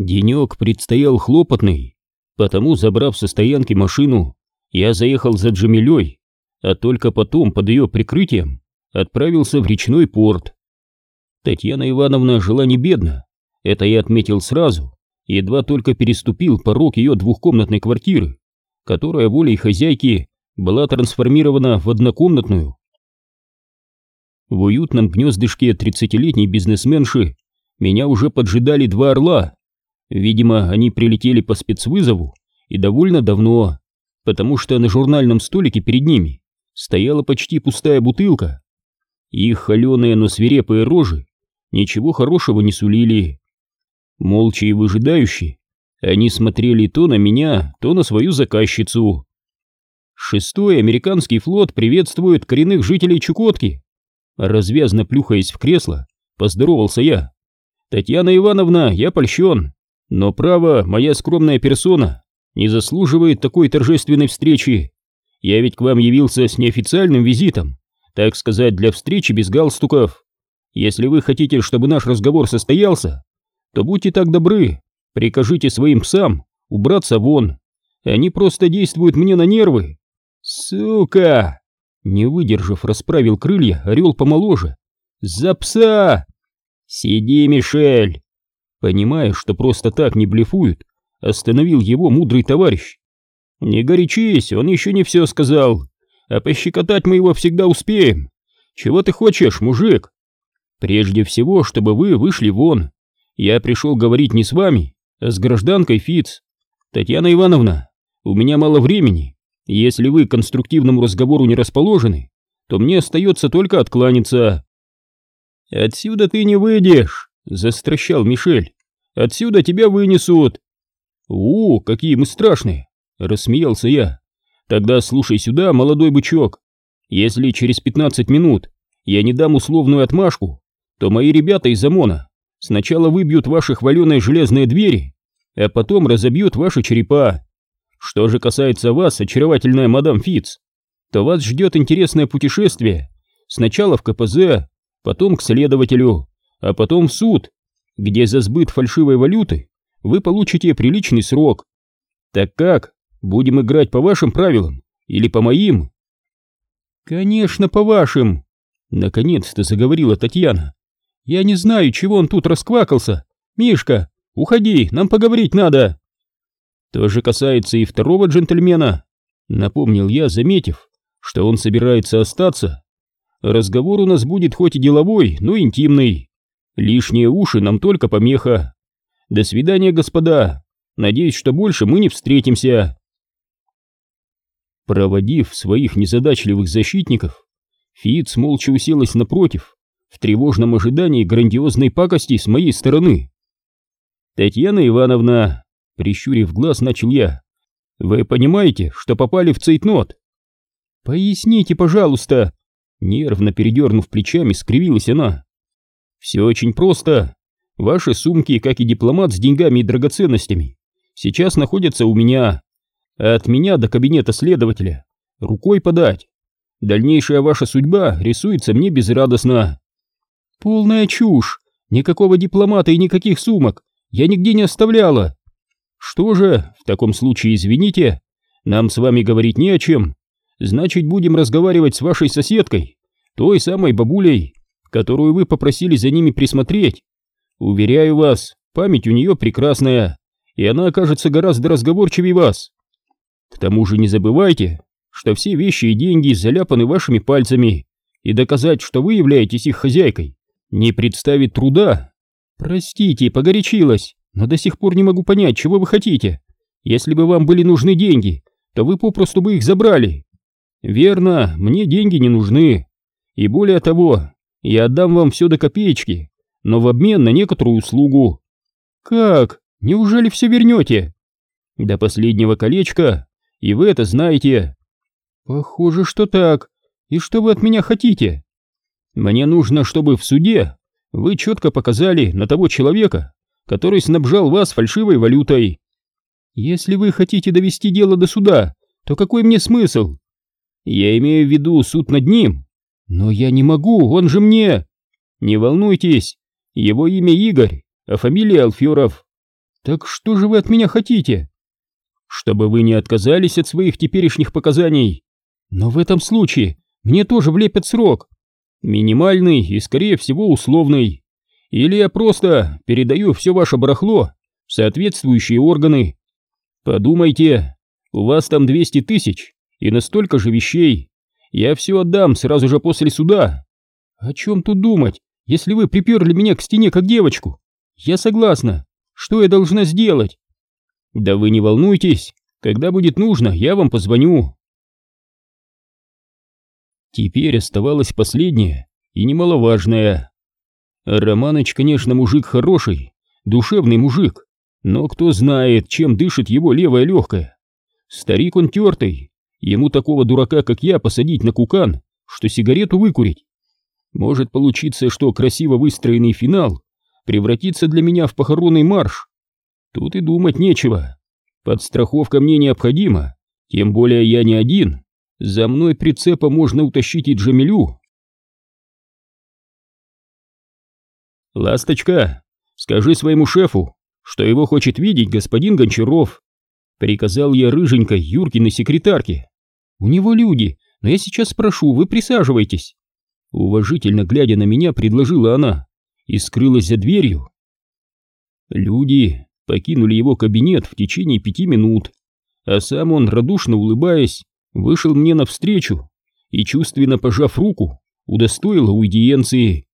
Денек предстоял хлопотный, потому, забрав со стоянки машину, я заехал за Джамилей, а только потом, под ее прикрытием, отправился в речной порт. Татьяна Ивановна жила не бедно, это я отметил сразу, едва только переступил порог ее двухкомнатной квартиры, которая волей хозяйки была трансформирована в однокомнатную. В уютном гнездышке тридцатилетней бизнесменши меня уже поджидали два орла. Видимо, они прилетели по спецвызову и довольно давно, потому что на журнальном столике перед ними стояла почти пустая бутылка. Их холеные, но свирепые рожи ничего хорошего не сулили. Молча и выжидающие, они смотрели то на меня, то на свою заказчицу. Шестой американский флот приветствует коренных жителей Чукотки. Развязно плюхаясь в кресло, поздоровался я. Татьяна Ивановна, я польщен, но право, моя скромная персона не заслуживает такой торжественной встречи. Я ведь к вам явился с неофициальным визитом, так сказать, для встречи без галстуков. Если вы хотите, чтобы наш разговор состоялся, то будьте так добры, прикажите своим псам убраться вон. Они просто действуют мне на нервы. Сука! Не выдержав, расправил крылья орел помоложе. За пса! Сиди, Мишель! Понимая, что просто так не блефуют, остановил его мудрый товарищ. Не горячись, он еще не все сказал, а пощекотать мы его всегда успеем. Чего ты хочешь, мужик? Прежде всего, чтобы вы вышли вон, я пришел говорить не с вами, а с гражданкой Фиц. Татьяна Ивановна, у меня мало времени. Если вы к конструктивному разговору не расположены, то мне остается только откланяться. Отсюда ты не выйдешь, застращал Мишель. Отсюда тебя вынесут. У, какие мы страшные, рассмеялся я. Тогда слушай сюда, молодой бычок. Если через пятнадцать минут я не дам условную отмашку, то мои ребята из ОМОНа Сначала выбьют ваши хваленые железные двери, а потом разобьют ваши черепа. Что же касается вас, очаровательная мадам Фиц, то вас ждет интересное путешествие. Сначала в КПЗ, потом к следователю, а потом в суд, где за сбыт фальшивой валюты вы получите приличный срок. Так как, будем играть по вашим правилам или по моим? Конечно, по вашим, наконец-то заговорила Татьяна. Я не знаю, чего он тут расквакался. Мишка, уходи, нам поговорить надо. То же касается и второго джентльмена, напомнил я, заметив, что он собирается остаться. Разговор у нас будет хоть и деловой, но интимный. Лишние уши нам только помеха. До свидания, господа. Надеюсь, что больше мы не встретимся. Проводив своих незадачливых защитников, Фиц молча уселась напротив в тревожном ожидании грандиозной пакости с моей стороны. «Татьяна Ивановна», — прищурив глаз, начал я, — «вы понимаете, что попали в цейтнот?» «Поясните, пожалуйста», — нервно передернув плечами, скривилась она. «Все очень просто. Ваши сумки, как и дипломат с деньгами и драгоценностями, сейчас находятся у меня, от меня до кабинета следователя рукой подать. Дальнейшая ваша судьба рисуется мне безрадостно. Полная чушь! Никакого дипломата и никаких сумок я нигде не оставляла. Что же, в таком случае извините, нам с вами говорить не о чем. Значит, будем разговаривать с вашей соседкой, той самой бабулей, которую вы попросили за ними присмотреть. Уверяю вас, память у нее прекрасная, и она окажется гораздо разговорчивее вас. К тому же не забывайте, что все вещи и деньги заляпаны вашими пальцами, и доказать, что вы являетесь их хозяйкой, не представит труда. Простите, погорячилась, но до сих пор не могу понять, чего вы хотите. Если бы вам были нужны деньги, то вы попросту бы их забрали. Верно, мне деньги не нужны. И более того, я отдам вам все до копеечки, но в обмен на некоторую услугу. Как? Неужели все вернете? До последнего колечка, и вы это знаете. Похоже, что так. И что вы от меня хотите? Мне нужно, чтобы в суде вы четко показали на того человека, который снабжал вас фальшивой валютой. Если вы хотите довести дело до суда, то какой мне смысл? Я имею в виду суд над ним. Но я не могу, он же мне... Не волнуйтесь, его имя Игорь, а фамилия Алферов. Так что же вы от меня хотите? Чтобы вы не отказались от своих теперешних показаний. Но в этом случае мне тоже влепят срок. Минимальный и, скорее всего, условный. Или я просто передаю все ваше барахло в соответствующие органы. Подумайте, у вас там 200 тысяч и настолько же вещей. Я все отдам сразу же после суда. О чем тут думать, если вы приперли меня к стене как девочку? Я согласна. Что я должна сделать? Да вы не волнуйтесь. Когда будет нужно, я вам позвоню. Теперь оставалось последнее и немаловажное. Романыч, конечно, мужик хороший, душевный мужик, но кто знает, чем дышит его левое легкое. Старик он тертый, ему такого дурака, как я, посадить на кукан, что сигарету выкурить. Может получиться, что красиво выстроенный финал превратится для меня в похоронный марш. Тут и думать нечего. Подстраховка мне необходима, тем более я не один. За мной прицепа можно утащить и Джамилю. «Ласточка, скажи своему шефу, что его хочет видеть господин Гончаров», приказал я рыженькой Юркиной секретарке. «У него люди, но я сейчас спрошу, вы присаживайтесь». Уважительно глядя на меня, предложила она и скрылась за дверью. Люди покинули его кабинет в течение пяти минут, а сам он, радушно улыбаясь, вышел мне навстречу и, чувственно пожав руку, удостоил аудиенции.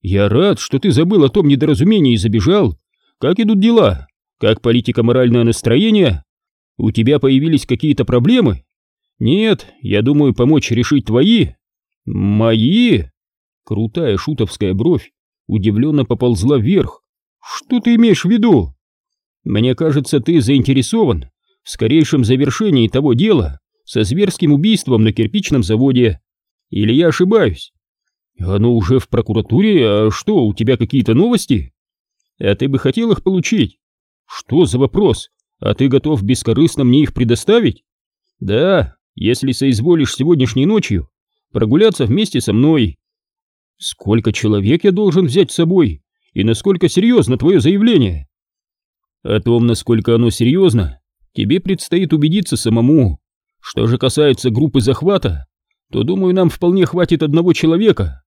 «Я рад, что ты забыл о том недоразумении и забежал. Как идут дела? Как политико-моральное настроение? У тебя появились какие-то проблемы? Нет, я думаю помочь решить твои. Мои?» Крутая шутовская бровь удивленно поползла вверх. «Что ты имеешь в виду?» «Мне кажется, ты заинтересован в скорейшем завершении того дела, со зверским убийством на кирпичном заводе. Или я ошибаюсь? Оно уже в прокуратуре, а что, у тебя какие-то новости? А ты бы хотел их получить? Что за вопрос? А ты готов бескорыстно мне их предоставить? Да, если соизволишь сегодняшней ночью прогуляться вместе со мной. Сколько человек я должен взять с собой? И насколько серьезно твое заявление? О том, насколько оно серьезно, тебе предстоит убедиться самому. Что же касается группы захвата, то, думаю, нам вполне хватит одного человека.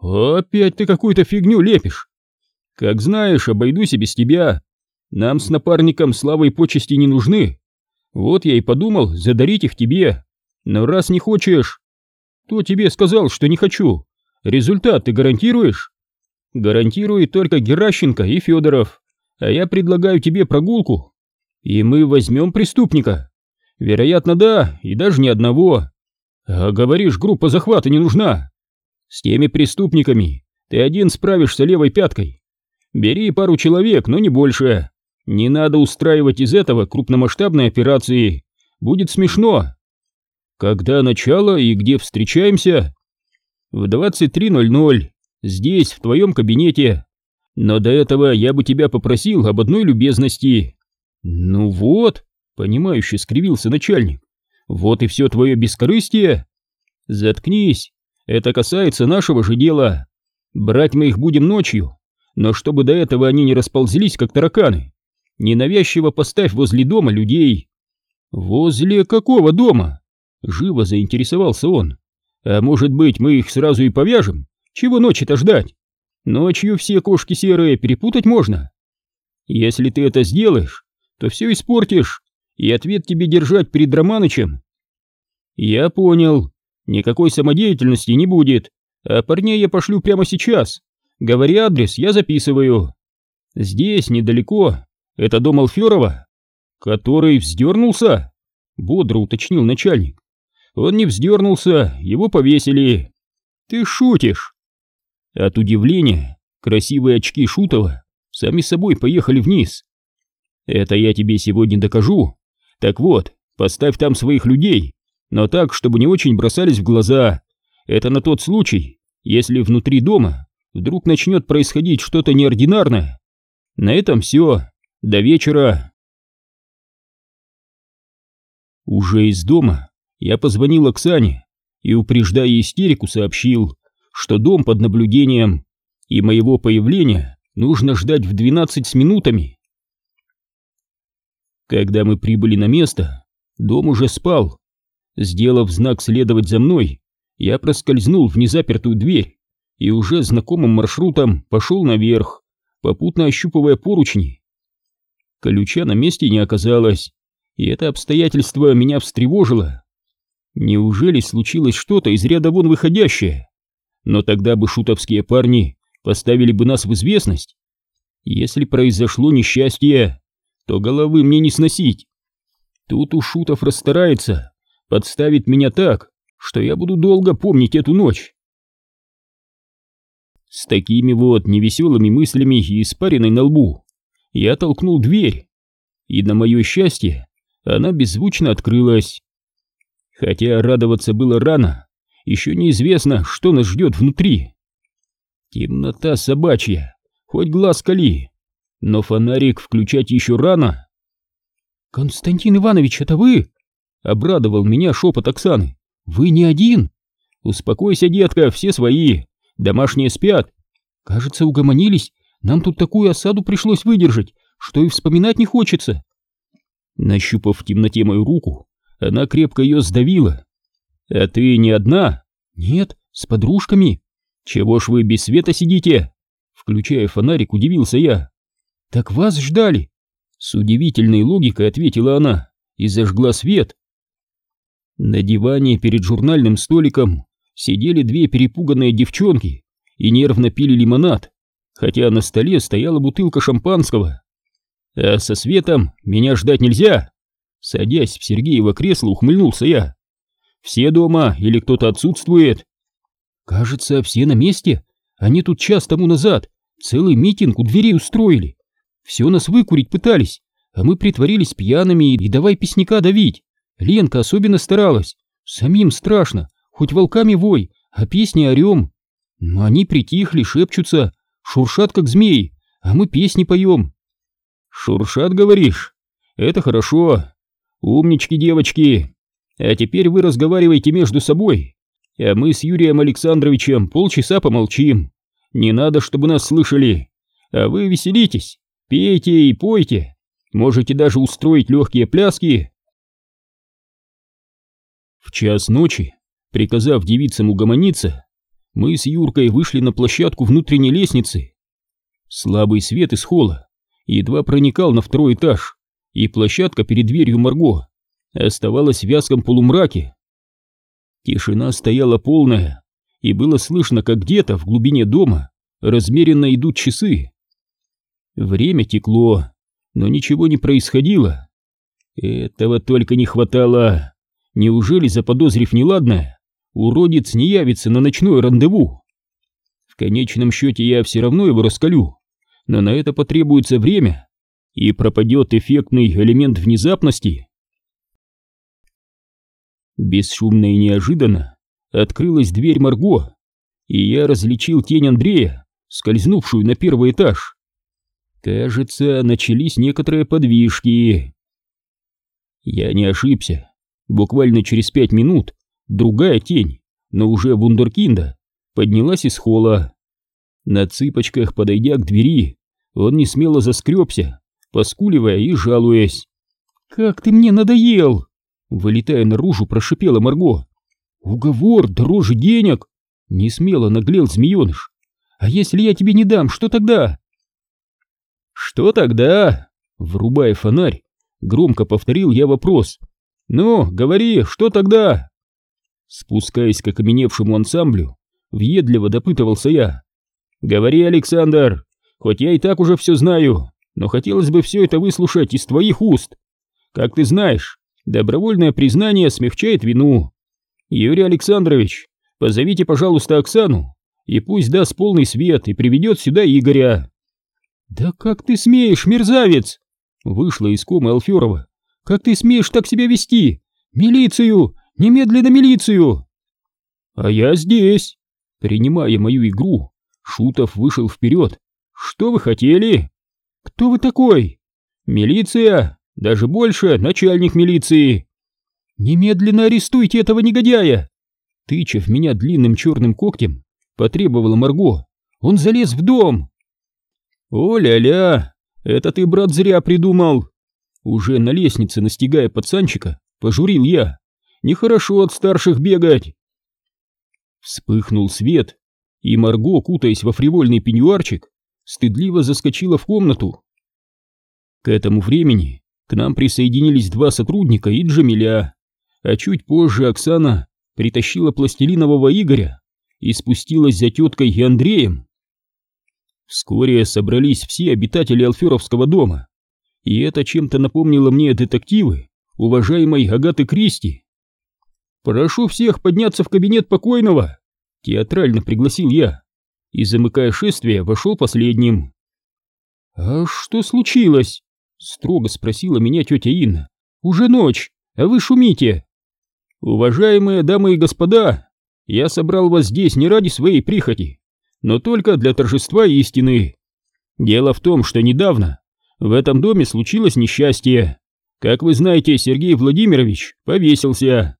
Опять ты какую-то фигню лепишь. Как знаешь, обойдусь и без тебя. Нам с напарником славы и почести не нужны. Вот я и подумал задарить их тебе. Но раз не хочешь, то тебе сказал, что не хочу. Результат ты гарантируешь? Гарантирует только Геращенко и Федоров. А я предлагаю тебе прогулку. И мы возьмем преступника. Вероятно, да, и даже не одного. А говоришь, группа захвата не нужна. С теми преступниками ты один справишься левой пяткой. Бери пару человек, но не больше. Не надо устраивать из этого крупномасштабной операции. Будет смешно. Когда начало и где встречаемся? В 23.00. Здесь, в твоем кабинете. Но до этого я бы тебя попросил об одной любезности. Ну вот, Понимающе скривился начальник. Вот и все твое бескорыстие. Заткнись, это касается нашего же дела. Брать мы их будем ночью, но чтобы до этого они не расползлись, как тараканы. Ненавязчиво поставь возле дома людей. Возле какого дома? Живо заинтересовался он. А может быть, мы их сразу и повяжем? Чего ночи-то ждать? Ночью все кошки серые перепутать можно. Если ты это сделаешь, то все испортишь и ответ тебе держать перед Романычем. Я понял, никакой самодеятельности не будет, а парней я пошлю прямо сейчас. Говори адрес, я записываю. Здесь, недалеко, это дом Алферова, который вздернулся, бодро уточнил начальник. Он не вздернулся, его повесили. Ты шутишь. От удивления красивые очки Шутова сами собой поехали вниз. Это я тебе сегодня докажу, так вот, поставь там своих людей, но так, чтобы не очень бросались в глаза. Это на тот случай, если внутри дома вдруг начнет происходить что-то неординарное. На этом все. До вечера. Уже из дома я позвонил Оксане и, упреждая истерику, сообщил, что дом под наблюдением, и моего появления нужно ждать в 12 с минутами. Когда мы прибыли на место, дом уже спал. Сделав знак следовать за мной, я проскользнул в незапертую дверь и уже знакомым маршрутом пошел наверх, попутно ощупывая поручни. Ключа на месте не оказалось, и это обстоятельство меня встревожило. Неужели случилось что-то из ряда вон выходящее? Но тогда бы шутовские парни поставили бы нас в известность. Если произошло несчастье, то головы мне не сносить. Тут у шутов расстарается, подставит меня так, что я буду долго помнить эту ночь. С такими вот невеселыми мыслями и испаренной на лбу я толкнул дверь, и на мое счастье она беззвучно открылась. Хотя радоваться было рано, еще неизвестно, что нас ждет внутри. Темнота собачья, хоть глаз кали, но фонарик включать еще рано. «Константин Иванович, это вы?» — обрадовал меня шепот Оксаны. «Вы не один?» «Успокойся, детка, все свои, домашние спят. Кажется, угомонились, нам тут такую осаду пришлось выдержать, что и вспоминать не хочется». Нащупав в темноте мою руку, она крепко ее сдавила. «А ты не одна?» «Нет, с подружками». «Чего ж вы без света сидите?» Включая фонарик, удивился я. «Так вас ждали!» С удивительной логикой ответила она и зажгла свет. На диване перед журнальным столиком сидели две перепуганные девчонки и нервно пили лимонад, хотя на столе стояла бутылка шампанского. «А со светом меня ждать нельзя!» Садясь в Сергеево кресло, ухмыльнулся я. «Все дома или кто-то отсутствует?» «Кажется, все на месте. Они тут час тому назад целый митинг у дверей устроили. Все нас выкурить пытались, а мы притворились пьяными и давай песняка давить. Ленка особенно старалась. Самим страшно, хоть волками вой, а песни орем. Но они притихли, шепчутся, шуршат как змеи, а мы песни поем. Шуршат, говоришь? Это хорошо. Умнички, девочки. А теперь вы разговаривайте между собой, а мы с Юрием Александровичем полчаса помолчим. Не надо, чтобы нас слышали. А вы веселитесь, пейте и пойте. Можете даже устроить легкие пляски. В час ночи, приказав девицам угомониться, мы с Юркой вышли на площадку внутренней лестницы. Слабый свет из холла едва проникал на второй этаж, и площадка перед дверью Марго оставалась в вязком полумраке. Тишина стояла полная, и было слышно, как где-то в глубине дома размеренно идут часы. Время текло, но ничего не происходило. Этого только не хватало. Неужели, заподозрив неладное, уродец не явится на ночное рандеву? В конечном счете я все равно его раскалю, но на это потребуется время, и пропадет эффектный элемент внезапности. Бесшумно и неожиданно открылась дверь Марго, и я различил тень Андрея, скользнувшую на первый этаж. Кажется, начались некоторые подвижки. Я не ошибся. Буквально через пять минут другая тень, но уже вундеркинда, поднялась из холла. На цыпочках, подойдя к двери, он не смело заскребся, поскуливая и жалуясь. «Как ты мне надоел!» Вылетая наружу, прошипела Марго. «Уговор дороже денег!» Не смело наглел змееныш. «А если я тебе не дам, что тогда?» «Что тогда?» Врубая фонарь, громко повторил я вопрос. «Ну, говори, что тогда?» Спускаясь к окаменевшему ансамблю, въедливо допытывался я. «Говори, Александр, хоть я и так уже все знаю, но хотелось бы все это выслушать из твоих уст. Как ты знаешь, добровольное признание смягчает вину. Юрий Александрович, позовите, пожалуйста, Оксану, и пусть даст полный свет и приведет сюда Игоря. Да как ты смеешь, мерзавец? Вышла из комы Алферова. Как ты смеешь так себя вести? Милицию! Немедленно милицию! А я здесь. Принимая мою игру, Шутов вышел вперед. Что вы хотели? Кто вы такой? Милиция, даже больше, начальник милиции. «Немедленно арестуйте этого негодяя!» Тыча в меня длинным черным когтем, потребовала Марго. «Он залез в дом!» «О-ля-ля! Это ты, брат, зря придумал!» Уже на лестнице, настигая пацанчика, пожурил я. Нехорошо от старших бегать. Вспыхнул свет, и Марго, кутаясь во фривольный пеньюарчик, стыдливо заскочила в комнату. К этому времени к нам присоединились два сотрудника и Джамиля, а чуть позже Оксана притащила пластилинового Игоря и спустилась за теткой и Андреем. Вскоре собрались все обитатели Алферовского дома, и это чем-то напомнило мне детективы уважаемой Агаты Кристи. «Прошу всех подняться в кабинет покойного!» — театрально пригласил я, и, замыкая шествие, вошел последним. «А что случилось?» — строго спросила меня тетя Инна. «Уже ночь, а вы шумите!» «Уважаемые дамы и господа, я собрал вас здесь не ради своей прихоти, но только для торжества истины. Дело в том, что недавно в этом доме случилось несчастье. Как вы знаете, Сергей Владимирович повесился.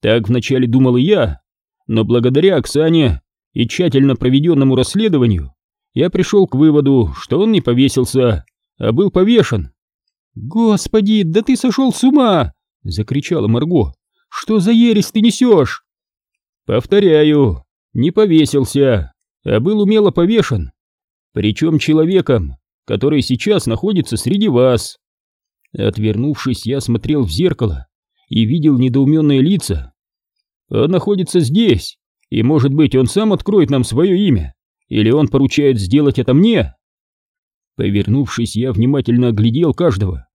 Так вначале думал и я, но благодаря Оксане и тщательно проведенному расследованию я пришел к выводу, что он не повесился, а был повешен. «Господи, да ты сошел с ума!» — закричала Марго. «Что за ересь ты несешь?» «Повторяю, не повесился, а был умело повешен, причем человеком, который сейчас находится среди вас». Отвернувшись, я смотрел в зеркало и видел недоуменные лица. «Он находится здесь, и, может быть, он сам откроет нам свое имя, или он поручает сделать это мне?» Повернувшись, я внимательно оглядел каждого.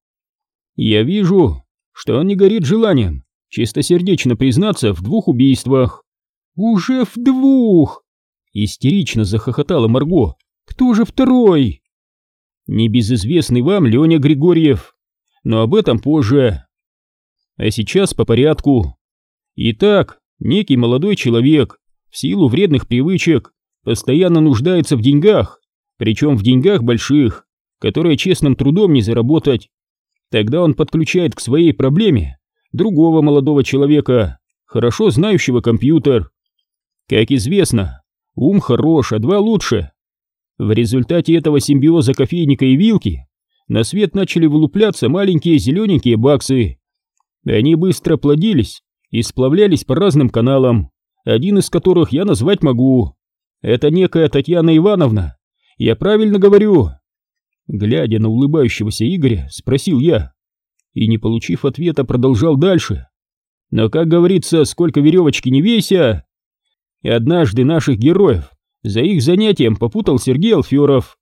«Я вижу, что он не горит желанием чистосердечно признаться в двух убийствах». «Уже в двух!» Истерично захохотала Марго. «Кто же второй?» «Небезызвестный вам Леня Григорьев. Но об этом позже. А сейчас по порядку. Итак, некий молодой человек в силу вредных привычек постоянно нуждается в деньгах, причем в деньгах больших, которые честным трудом не заработать. Тогда он подключает к своей проблеме другого молодого человека, хорошо знающего компьютер. Как известно, ум хорош, а два лучше. В результате этого симбиоза кофейника и вилки на свет начали вылупляться маленькие зелененькие баксы. Они быстро плодились и сплавлялись по разным каналам, один из которых я назвать могу. Это некая Татьяна Ивановна. Я правильно говорю?» Глядя на улыбающегося Игоря, спросил я. И, не получив ответа, продолжал дальше. «Но, как говорится, сколько веревочки не вейся!» И однажды наших героев за их занятием попутал Сергей Алферов.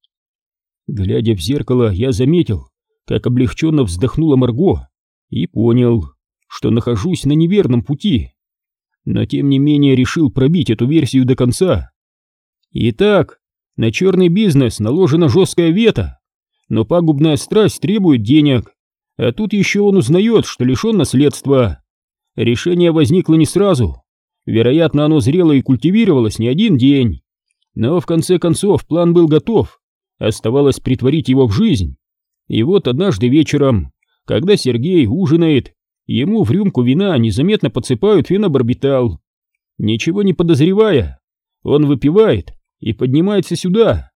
Глядя в зеркало, я заметил, как облегченно вздохнула Марго, и понял, что нахожусь на неверном пути но тем не менее решил пробить эту версию до конца. Итак, на черный бизнес наложена жесткая вета, но пагубная страсть требует денег, а тут еще он узнает, что лишен наследства. Решение возникло не сразу, вероятно, оно зрело и культивировалось не один день, но в конце концов план был готов, оставалось притворить его в жизнь. И вот однажды вечером, когда Сергей ужинает Ему в рюмку вина незаметно подсыпают фенобарбитал. Ничего не подозревая, он выпивает и поднимается сюда.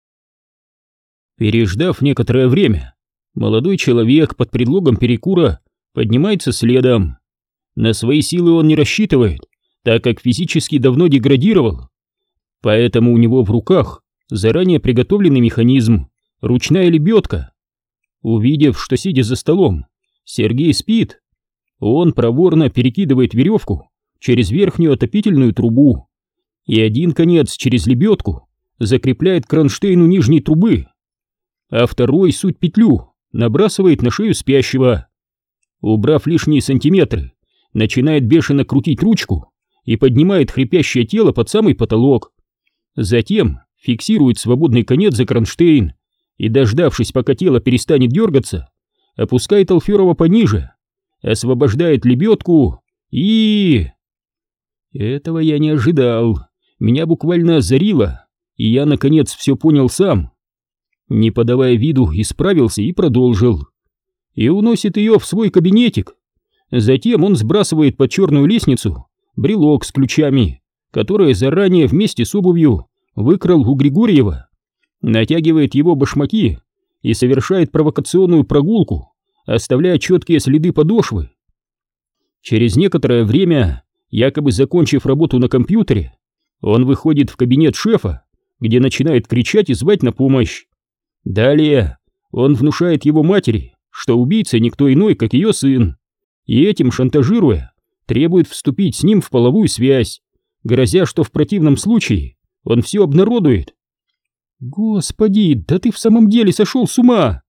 Переждав некоторое время, молодой человек под предлогом перекура поднимается следом. На свои силы он не рассчитывает, так как физически давно деградировал. Поэтому у него в руках заранее приготовленный механизм, ручная лебедка. Увидев, что сидя за столом, Сергей спит, он проворно перекидывает веревку через верхнюю отопительную трубу и один конец через лебедку закрепляет кронштейну нижней трубы, а второй суть петлю набрасывает на шею спящего. Убрав лишние сантиметры, начинает бешено крутить ручку и поднимает хрипящее тело под самый потолок. Затем фиксирует свободный конец за кронштейн и, дождавшись, пока тело перестанет дергаться, опускает Алферова пониже, освобождает лебедку и... Этого я не ожидал. Меня буквально озарило, и я, наконец, все понял сам. Не подавая виду, исправился и продолжил. И уносит ее в свой кабинетик. Затем он сбрасывает под черную лестницу брелок с ключами, которые заранее вместе с обувью выкрал у Григорьева, натягивает его башмаки и совершает провокационную прогулку оставляя четкие следы подошвы. Через некоторое время, якобы закончив работу на компьютере, он выходит в кабинет шефа, где начинает кричать и звать на помощь. Далее он внушает его матери, что убийца никто иной, как ее сын, и этим шантажируя, требует вступить с ним в половую связь, грозя, что в противном случае он все обнародует. «Господи, да ты в самом деле сошел с ума!»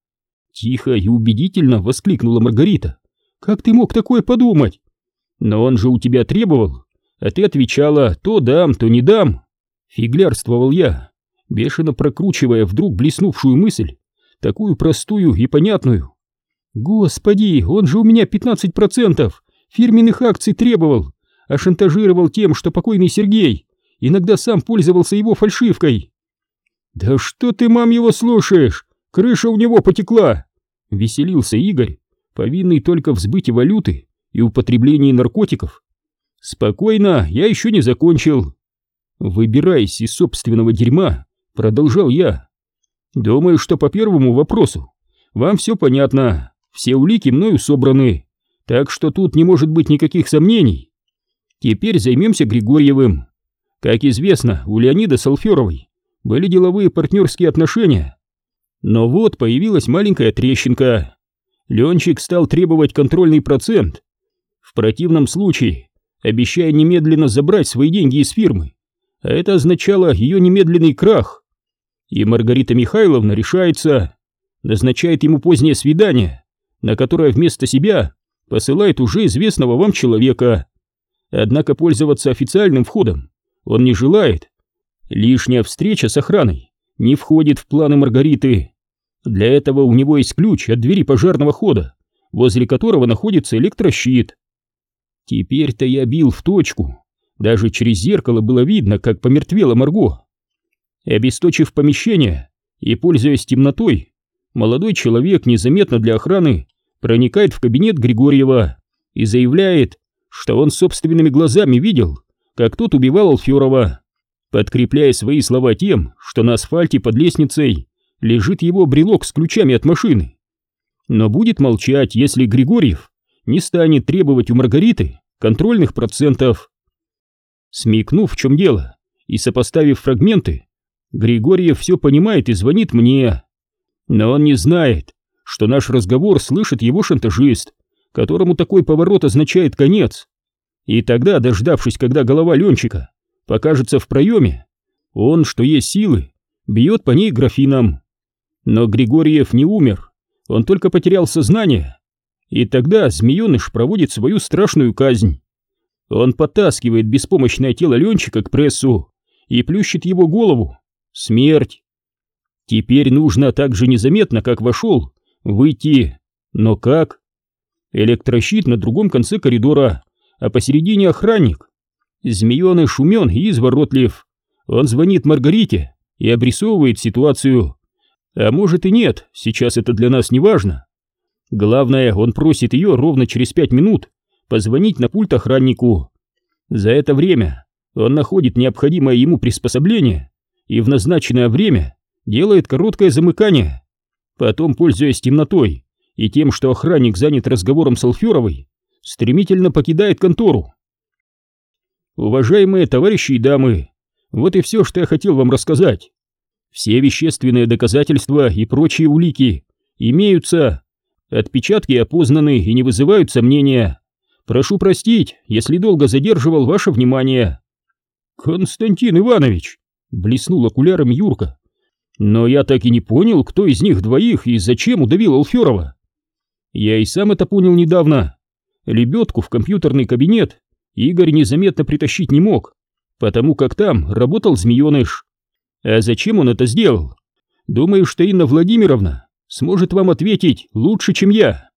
Тихо и убедительно воскликнула Маргарита. «Как ты мог такое подумать? Но он же у тебя требовал, а ты отвечала то дам, то не дам». Фиглярствовал я, бешено прокручивая вдруг блеснувшую мысль, такую простую и понятную. «Господи, он же у меня 15% фирменных акций требовал, а шантажировал тем, что покойный Сергей иногда сам пользовался его фальшивкой». «Да что ты, мам, его слушаешь? Крыша у него потекла!» — веселился Игорь, повинный только в сбыте валюты и употреблении наркотиков. «Спокойно, я еще не закончил». Выбираясь из собственного дерьма, продолжал я. «Думаю, что по первому вопросу вам все понятно, все улики мною собраны, так что тут не может быть никаких сомнений. Теперь займемся Григорьевым. Как известно, у Леонида Салферовой были деловые партнерские отношения. Но вот появилась маленькая трещинка. Ленчик стал требовать контрольный процент. В противном случае, обещая немедленно забрать свои деньги из фирмы, а это означало ее немедленный крах. И Маргарита Михайловна решается, назначает ему позднее свидание, на которое вместо себя посылает уже известного вам человека. Однако пользоваться официальным входом он не желает. Лишняя встреча с охраной не входит в планы Маргариты. Для этого у него есть ключ от двери пожарного хода, возле которого находится электрощит. Теперь-то я бил в точку. Даже через зеркало было видно, как помертвела Марго. Обесточив помещение и пользуясь темнотой, молодой человек незаметно для охраны проникает в кабинет Григорьева и заявляет, что он собственными глазами видел, как тот убивал Алферова, подкрепляя свои слова тем, что на асфальте под лестницей лежит его брелок с ключами от машины. Но будет молчать, если Григорьев не станет требовать у Маргариты контрольных процентов. Смекнув, в чем дело, и сопоставив фрагменты, Григорьев все понимает и звонит мне. Но он не знает, что наш разговор слышит его шантажист, которому такой поворот означает конец. И тогда, дождавшись, когда голова Ленчика покажется в проеме, он, что есть силы, бьет по ней графином. Но Григорьев не умер, он только потерял сознание. И тогда змееныш проводит свою страшную казнь. Он подтаскивает беспомощное тело Ленчика к прессу и плющит его голову. Смерть. Теперь нужно так же незаметно, как вошел, выйти. Но как? Электрощит на другом конце коридора, а посередине охранник. Змееныш умен и изворотлив. Он звонит Маргарите и обрисовывает ситуацию. А может и нет, сейчас это для нас не важно. Главное, он просит ее ровно через пять минут позвонить на пульт охраннику. За это время он находит необходимое ему приспособление и в назначенное время делает короткое замыкание. Потом, пользуясь темнотой и тем, что охранник занят разговором с Алферовой, стремительно покидает контору. Уважаемые товарищи и дамы, вот и все, что я хотел вам рассказать. Все вещественные доказательства и прочие улики имеются. Отпечатки опознаны и не вызывают сомнения. Прошу простить, если долго задерживал ваше внимание. Константин Иванович, блеснул окуляром Юрка. Но я так и не понял, кто из них двоих и зачем удавил Алферова. Я и сам это понял недавно. Лебедку в компьютерный кабинет Игорь незаметно притащить не мог, потому как там работал змееныш. А зачем он это сделал? Думаю, что Инна Владимировна сможет вам ответить лучше, чем я.